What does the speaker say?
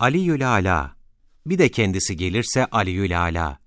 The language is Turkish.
Aliül Ala. Bir de kendisi gelirse Aliül Ala.